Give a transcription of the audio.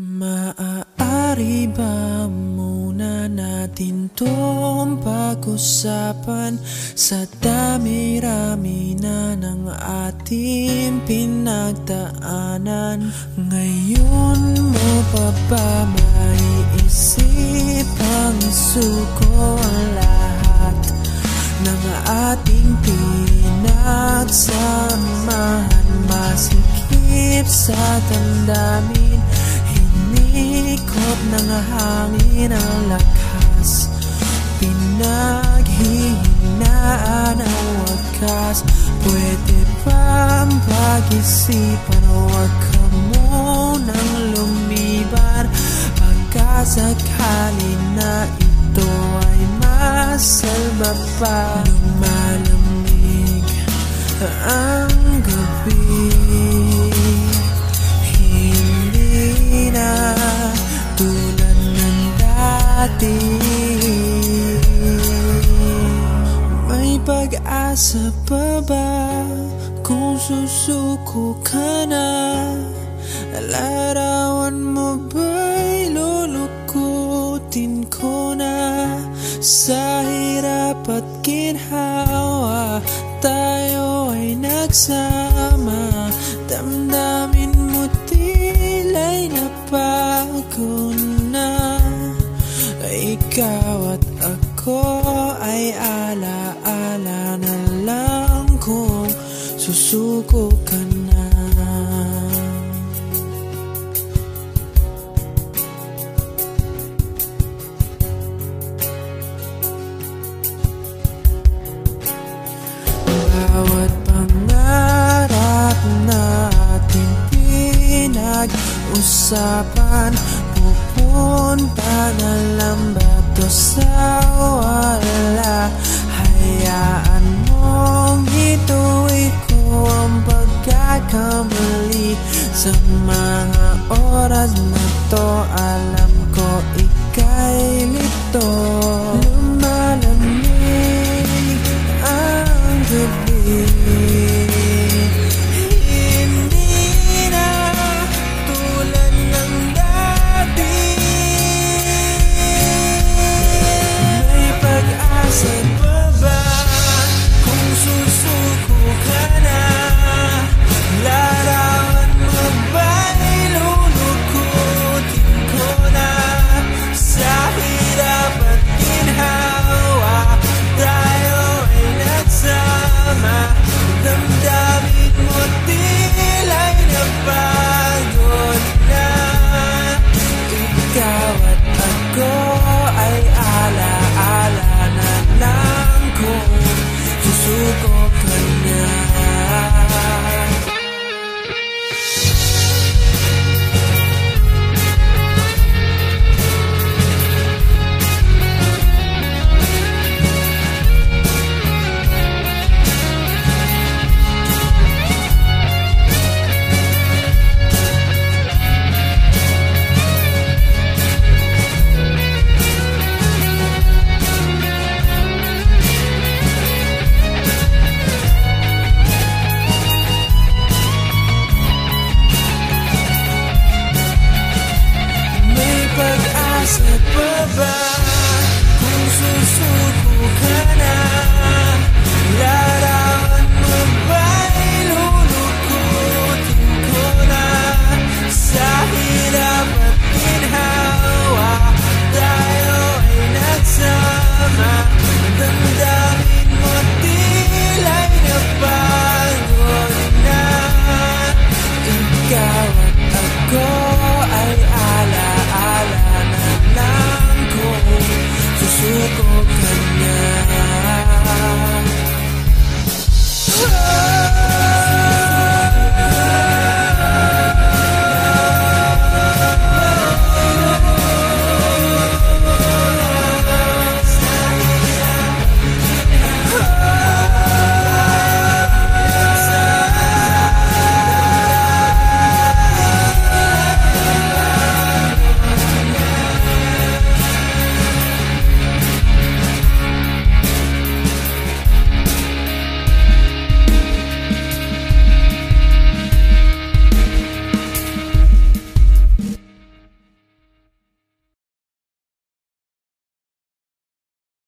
Maaari ba muna natin tong pag-usapan? Sa dami-rami na ng ating pinagdaanan Ngayon mo pa ba maiisip ang suko ang lahat Ng ating pinagsamahan? Masikip sa damdamin Ikot ng hangin ang lakas. Pinaghihinaan ang wakas. Pwede bang pag-isipan Huwag ka munang lumiban? Pagkasakali na ito ay masalba pa Lumalamig ang gabi. Dati pag-asa pa ba Kung susuko ka na Larawan mo ba'y lulukutin ko na? Sa hirap at ginhawa Tayo ay nagsama. Damdamin mo tila'y napagod ikaw at ako ay alaala susuko ka na. Bawat pangarap natin pinag-usapan Pupunta na lang ba to sa wala? Hayaan mong ituwi Sa mga oras na to Alam ko ika'y lito 不可能。